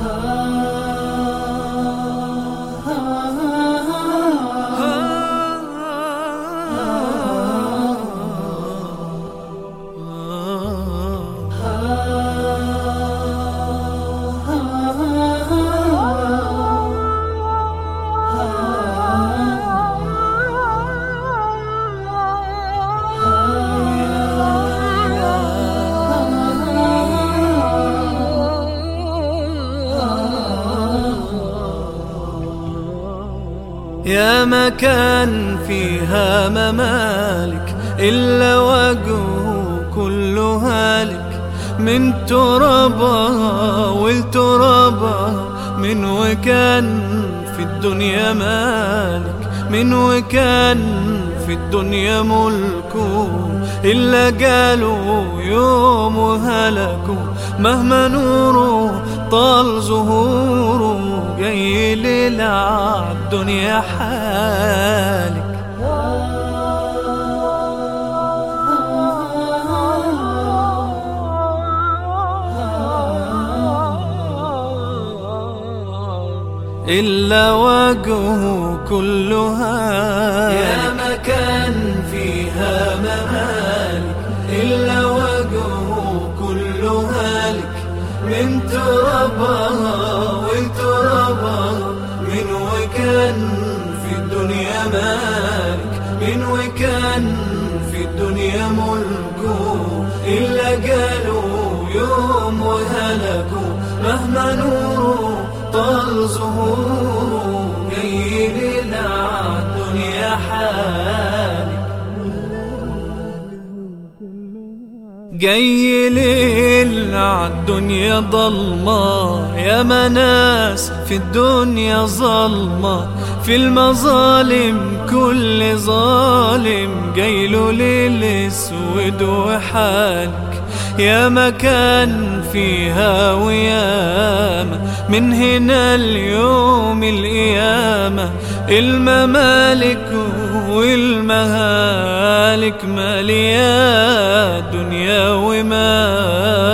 Oh. يا مكان فيها ممالك إلا وجهه كل هالك من ترابها والترابها من وكان في الدنيا مالك. من وكان في الدنيا ملكه إلا قالوا يوم هلكوا مهما نوره طال ظهوره جاي ليلة عالدنيا حالك. إلا وجهه كلها. يا مكان فيها ممالك. إلا من ترابها وترابها من وكان في الدنيا مالك من وكان في الدنيا ملكه. إلا قالوا يوم وهلكوا مهما نوره طال ظهوره جاي الدنيا جاي ليل عالدنيا ضلمة يا مناس في الدنيا ظلمة في المظالم كل ظالم جايله ليل اسود وحالك يا مكان فيها وياما من هنا اليوم القيامة الممالك والمهالك مالية دنيا ومالك.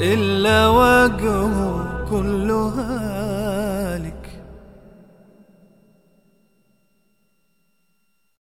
إلا وجهه كلها.